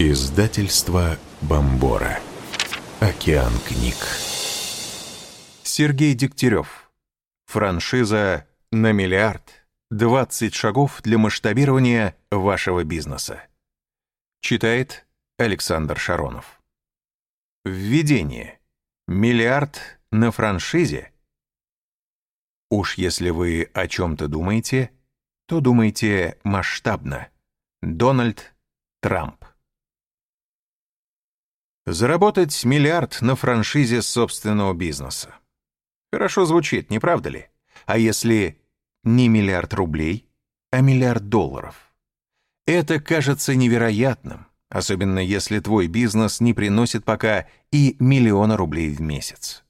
Издательство Бомбора. Океан книг. Сергей Дегтярев. Франшиза на миллиард. 20 шагов для масштабирования вашего бизнеса. Читает Александр Шаронов. Введение. Миллиард на франшизе. Уж если вы о чем-то думаете, то думайте масштабно. Дональд Трамп. Заработать миллиард на франшизе собственного бизнеса. Хорошо звучит, не правда ли? А если не миллиард рублей, а миллиард долларов? Это кажется невероятным, особенно если твой бизнес не приносит пока и миллиона рублей в месяц.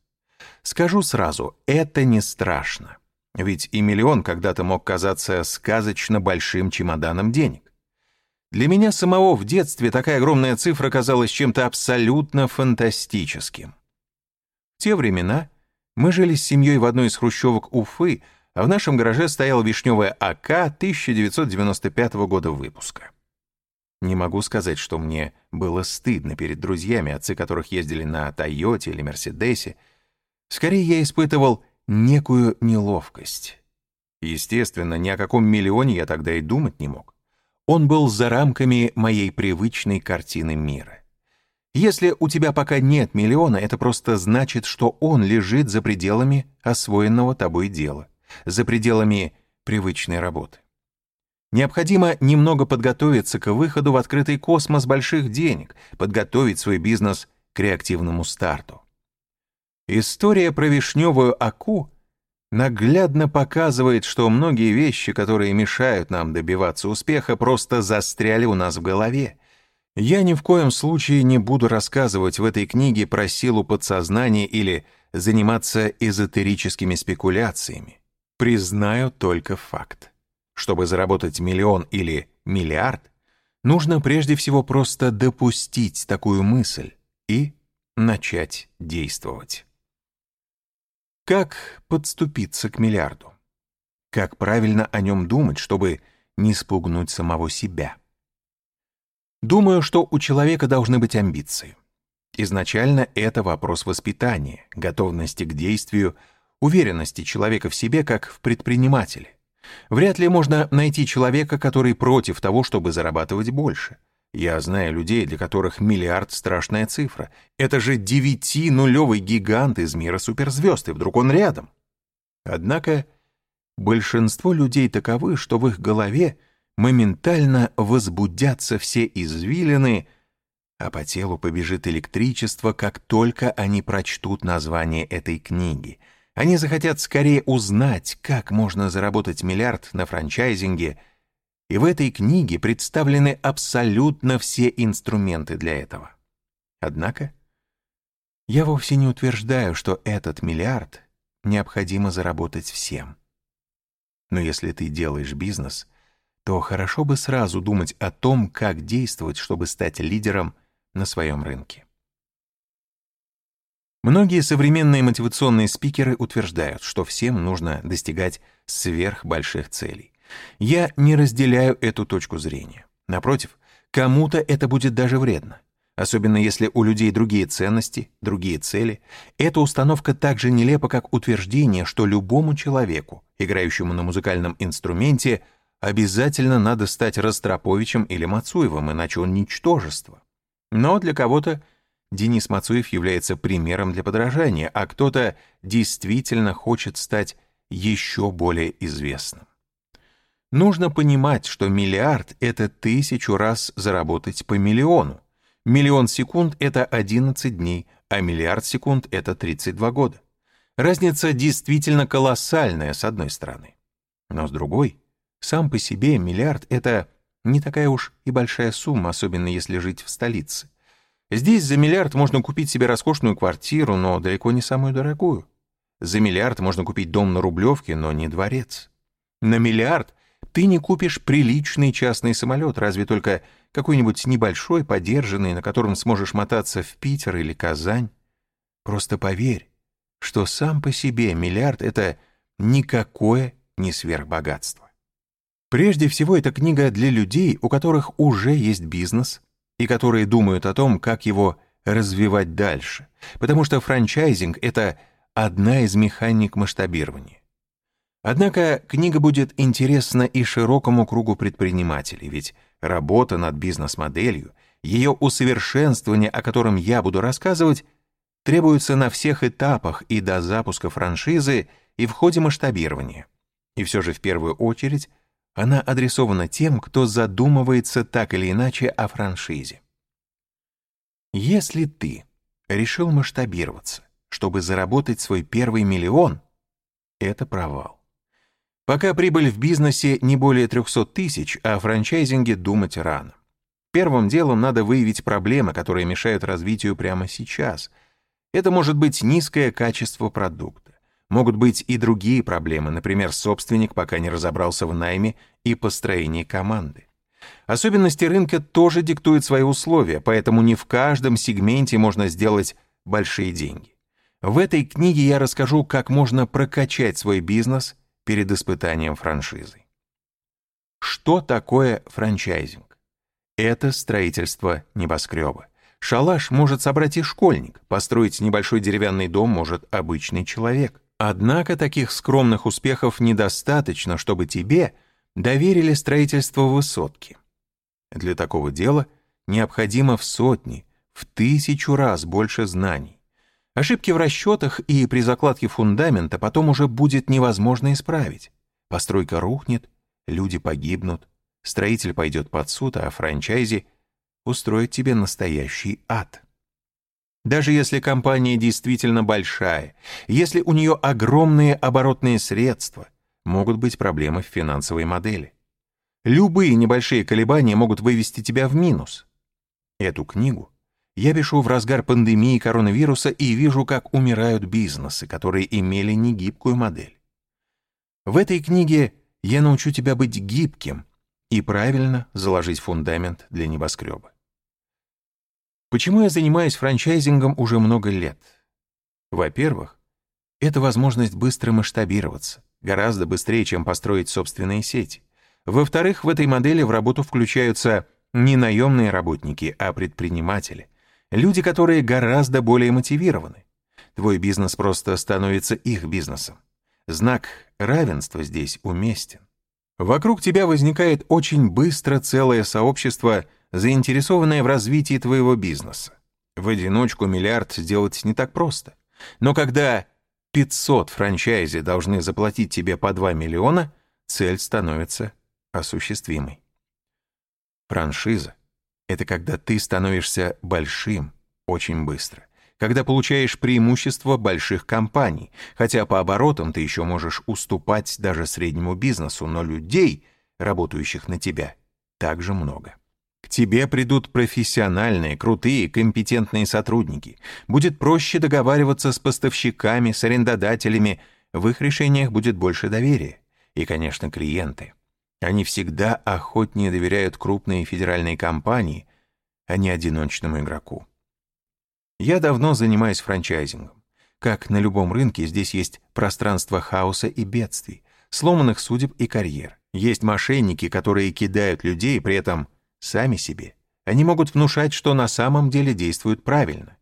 Скажу сразу, это не страшно. Ведь и миллион когда-то мог казаться сказочно большим чемоданом денег. Для меня самого в детстве такая огромная цифра казалась чем-то абсолютно фантастическим. В те времена мы жили с семьей в одной из хрущевок Уфы, а в нашем гараже стояла вишневая АК 1995 года выпуска. Не могу сказать, что мне было стыдно перед друзьями, отцы которых ездили на Тойоте или Мерседесе. Скорее, я испытывал некую неловкость. Естественно, ни о каком миллионе я тогда и думать не мог. Он был за рамками моей привычной картины мира. Если у тебя пока нет миллиона, это просто значит, что он лежит за пределами освоенного тобой дела, за пределами привычной работы. Необходимо немного подготовиться к выходу в открытый космос больших денег, подготовить свой бизнес к реактивному старту. История про вишневую аку наглядно показывает, что многие вещи, которые мешают нам добиваться успеха, просто застряли у нас в голове. Я ни в коем случае не буду рассказывать в этой книге про силу подсознания или заниматься эзотерическими спекуляциями. Признаю только факт. Чтобы заработать миллион или миллиард, нужно прежде всего просто допустить такую мысль и начать действовать. Как подступиться к миллиарду? Как правильно о нем думать, чтобы не спугнуть самого себя? Думаю, что у человека должны быть амбиции. Изначально это вопрос воспитания, готовности к действию, уверенности человека в себе как в предпринимателе. Вряд ли можно найти человека, который против того, чтобы зарабатывать больше. Я знаю людей, для которых миллиард — страшная цифра. Это же девяти-нулевый гигант из мира суперзвезд, и вдруг он рядом. Однако большинство людей таковы, что в их голове моментально возбудятся все извилины, а по телу побежит электричество, как только они прочтут название этой книги. Они захотят скорее узнать, как можно заработать миллиард на франчайзинге — и в этой книге представлены абсолютно все инструменты для этого. Однако, я вовсе не утверждаю, что этот миллиард необходимо заработать всем. Но если ты делаешь бизнес, то хорошо бы сразу думать о том, как действовать, чтобы стать лидером на своем рынке. Многие современные мотивационные спикеры утверждают, что всем нужно достигать сверхбольших целей. Я не разделяю эту точку зрения. Напротив, кому-то это будет даже вредно. Особенно если у людей другие ценности, другие цели. Эта установка так же нелепа, как утверждение, что любому человеку, играющему на музыкальном инструменте, обязательно надо стать Ростроповичем или Мацуевым, иначе он ничтожество. Но для кого-то Денис Мацуев является примером для подражания, а кто-то действительно хочет стать еще более известным. Нужно понимать, что миллиард — это тысячу раз заработать по миллиону. Миллион секунд — это 11 дней, а миллиард секунд — это 32 года. Разница действительно колоссальная, с одной стороны. Но с другой, сам по себе миллиард — это не такая уж и большая сумма, особенно если жить в столице. Здесь за миллиард можно купить себе роскошную квартиру, но далеко не самую дорогую. За миллиард можно купить дом на Рублевке, но не дворец. На миллиард ты не купишь приличный частный самолет, разве только какой-нибудь небольшой, подержанный, на котором сможешь мотаться в Питер или Казань. Просто поверь, что сам по себе миллиард — это никакое не сверхбогатство. Прежде всего, это книга для людей, у которых уже есть бизнес, и которые думают о том, как его развивать дальше, потому что франчайзинг — это одна из механик масштабирования. Однако книга будет интересна и широкому кругу предпринимателей, ведь работа над бизнес-моделью, ее усовершенствование, о котором я буду рассказывать, требуется на всех этапах и до запуска франшизы, и в ходе масштабирования. И все же в первую очередь она адресована тем, кто задумывается так или иначе о франшизе. Если ты решил масштабироваться, чтобы заработать свой первый миллион, это провал. Пока прибыль в бизнесе не более 300 тысяч, о франчайзинге думать рано. Первым делом надо выявить проблемы, которые мешают развитию прямо сейчас. Это может быть низкое качество продукта. Могут быть и другие проблемы, например, собственник пока не разобрался в найме и построении команды. Особенности рынка тоже диктуют свои условия, поэтому не в каждом сегменте можно сделать большие деньги. В этой книге я расскажу, как можно прокачать свой бизнес перед испытанием франшизы. Что такое франчайзинг? Это строительство небоскреба. Шалаш может собрать и школьник, построить небольшой деревянный дом может обычный человек. Однако таких скромных успехов недостаточно, чтобы тебе доверили строительство высотки. Для такого дела необходимо в сотни, в тысячу раз больше знаний. Ошибки в расчетах и при закладке фундамента потом уже будет невозможно исправить. Постройка рухнет, люди погибнут, строитель пойдет под суд, а франчайзи устроит тебе настоящий ад. Даже если компания действительно большая, если у нее огромные оборотные средства, могут быть проблемы в финансовой модели. Любые небольшие колебания могут вывести тебя в минус. Эту книгу я пишу в разгар пандемии коронавируса и вижу, как умирают бизнесы, которые имели негибкую модель. В этой книге я научу тебя быть гибким и правильно заложить фундамент для небоскреба. Почему я занимаюсь франчайзингом уже много лет? Во-первых, это возможность быстро масштабироваться, гораздо быстрее, чем построить собственные сети. Во-вторых, в этой модели в работу включаются не наемные работники, а предприниматели, люди, которые гораздо более мотивированы. Твой бизнес просто становится их бизнесом. Знак равенства здесь уместен. Вокруг тебя возникает очень быстро целое сообщество – заинтересованная в развитии твоего бизнеса. В одиночку миллиард сделать не так просто. Но когда 500 франчайзи должны заплатить тебе по 2 миллиона, цель становится осуществимой. Франшиза — это когда ты становишься большим очень быстро, когда получаешь преимущество больших компаний, хотя по оборотам ты еще можешь уступать даже среднему бизнесу, но людей, работающих на тебя, также много. К тебе придут профессиональные, крутые, компетентные сотрудники. Будет проще договариваться с поставщиками, с арендодателями. В их решениях будет больше доверия. И, конечно, клиенты. Они всегда охотнее доверяют крупные федеральные компании, а не одиночному игроку. Я давно занимаюсь франчайзингом. Как на любом рынке, здесь есть пространство хаоса и бедствий, сломанных судеб и карьер. Есть мошенники, которые кидают людей, при этом сами себе. Они могут внушать, что на самом деле действуют правильно.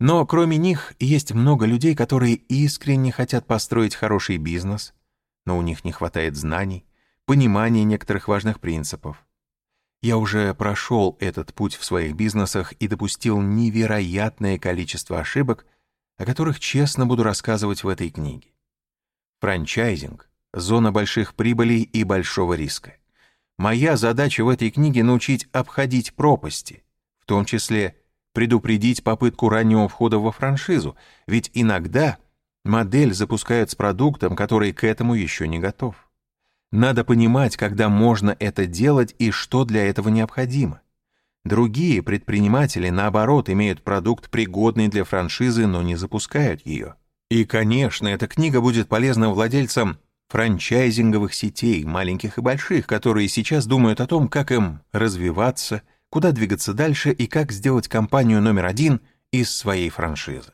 Но кроме них есть много людей, которые искренне хотят построить хороший бизнес, но у них не хватает знаний, понимания некоторых важных принципов. Я уже прошел этот путь в своих бизнесах и допустил невероятное количество ошибок, о которых честно буду рассказывать в этой книге. Франчайзинг — зона больших прибылей и большого риска. Моя задача в этой книге научить обходить пропасти, в том числе предупредить попытку раннего входа во франшизу, ведь иногда модель запускают с продуктом, который к этому еще не готов. Надо понимать, когда можно это делать и что для этого необходимо. Другие предприниматели, наоборот, имеют продукт, пригодный для франшизы, но не запускают ее. И, конечно, эта книга будет полезна владельцам франчайзинговых сетей, маленьких и больших, которые сейчас думают о том, как им развиваться, куда двигаться дальше и как сделать компанию номер один из своей франшизы.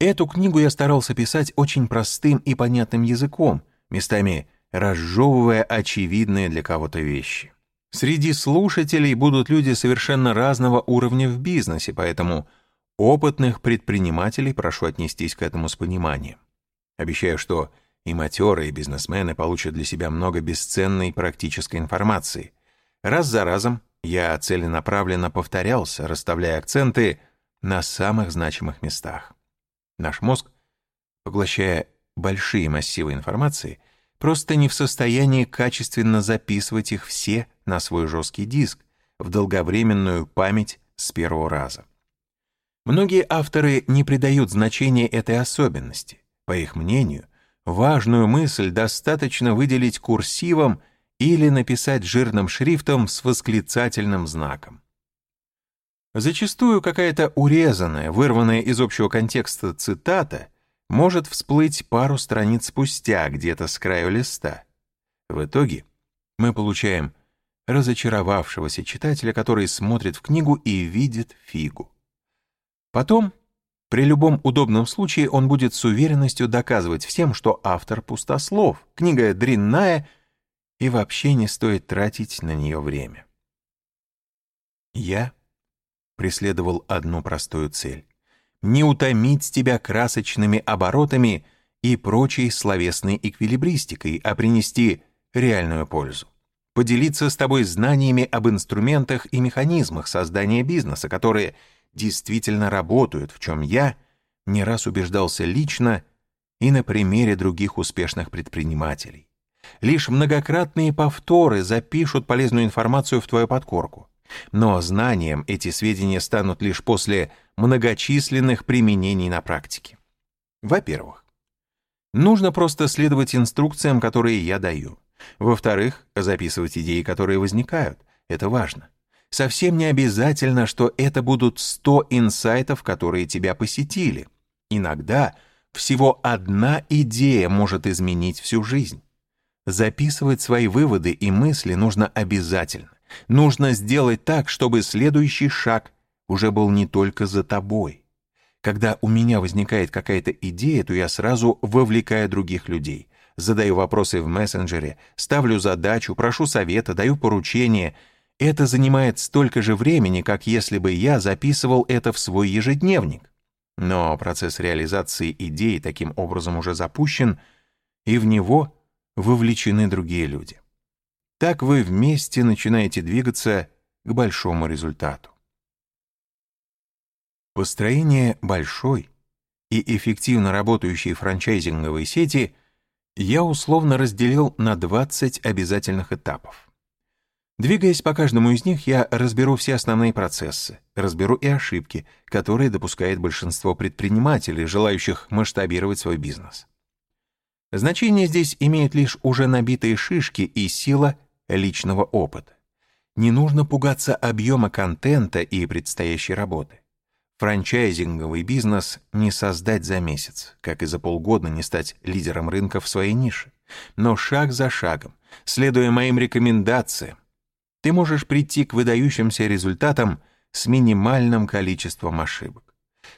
Эту книгу я старался писать очень простым и понятным языком, местами разжевывая очевидные для кого-то вещи. Среди слушателей будут люди совершенно разного уровня в бизнесе, поэтому опытных предпринимателей прошу отнестись к этому с пониманием. Обещаю, что и матерые бизнесмены получат для себя много бесценной практической информации. Раз за разом я целенаправленно повторялся, расставляя акценты на самых значимых местах. Наш мозг, поглощая большие массивы информации, просто не в состоянии качественно записывать их все на свой жесткий диск в долговременную память с первого раза. Многие авторы не придают значения этой особенности. По их мнению, важную мысль достаточно выделить курсивом или написать жирным шрифтом с восклицательным знаком. Зачастую какая-то урезанная, вырванная из общего контекста цитата может всплыть пару страниц спустя, где-то с краю листа. В итоге мы получаем разочаровавшегося читателя, который смотрит в книгу и видит фигу. Потом, при любом удобном случае, он будет с уверенностью доказывать всем, что автор пустослов, книга дрянная, и вообще не стоит тратить на нее время. Я преследовал одну простую цель — не утомить тебя красочными оборотами и прочей словесной эквилибристикой, а принести реальную пользу поделиться с тобой знаниями об инструментах и механизмах создания бизнеса, которые действительно работают, в чем я не раз убеждался лично и на примере других успешных предпринимателей. Лишь многократные повторы запишут полезную информацию в твою подкорку. Но знанием эти сведения станут лишь после многочисленных применений на практике. Во-первых, нужно просто следовать инструкциям, которые я даю. Во-вторых, записывать идеи, которые возникают. Это важно. Совсем не обязательно, что это будут 100 инсайтов, которые тебя посетили. Иногда всего одна идея может изменить всю жизнь. Записывать свои выводы и мысли нужно обязательно. Нужно сделать так, чтобы следующий шаг уже был не только за тобой. Когда у меня возникает какая-то идея, то я сразу вовлекаю других людей задаю вопросы в мессенджере, ставлю задачу, прошу совета, даю поручения. Это занимает столько же времени, как если бы я записывал это в свой ежедневник. Но процесс реализации идеи таким образом уже запущен, и в него вовлечены другие люди. Так вы вместе начинаете двигаться к большому результату. Построение большой и эффективно работающей франчайзинговой сети я условно разделил на 20 обязательных этапов. Двигаясь по каждому из них, я разберу все основные процессы, разберу и ошибки, которые допускает большинство предпринимателей, желающих масштабировать свой бизнес. Значение здесь имеют лишь уже набитые шишки и сила личного опыта. Не нужно пугаться объема контента и предстоящей работы. Франчайзинговый бизнес не создать за месяц, как и за полгода не стать лидером рынка в своей нише. Но шаг за шагом, следуя моим рекомендациям, ты можешь прийти к выдающимся результатам с минимальным количеством ошибок.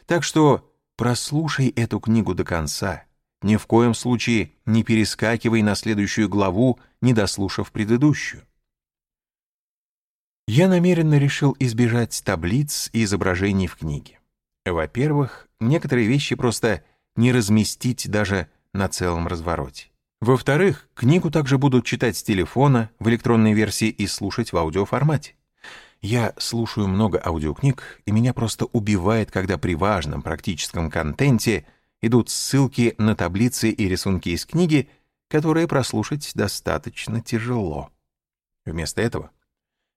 Так что прослушай эту книгу до конца. Ни в коем случае не перескакивай на следующую главу, не дослушав предыдущую. Я намеренно решил избежать таблиц и изображений в книге. Во-первых, некоторые вещи просто не разместить даже на целом развороте. Во-вторых, книгу также будут читать с телефона в электронной версии и слушать в аудиоформате. Я слушаю много аудиокниг, и меня просто убивает, когда при важном практическом контенте идут ссылки на таблицы и рисунки из книги, которые прослушать достаточно тяжело. Вместо этого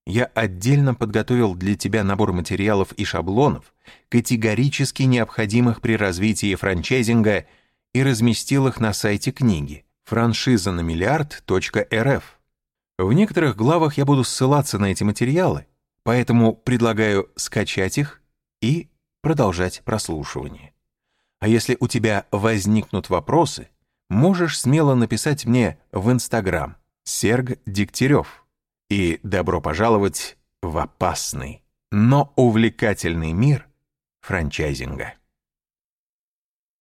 я отдельно подготовил для тебя набор материалов и шаблонов, категорически необходимых при развитии франчайзинга, и разместил их на сайте книги франшиза на миллиард.рф. В некоторых главах я буду ссылаться на эти материалы, поэтому предлагаю скачать их и продолжать прослушивание. А если у тебя возникнут вопросы, можешь смело написать мне в Инстаграм Серг Дегтярев и добро пожаловать в опасный, но увлекательный мир франчайзинга.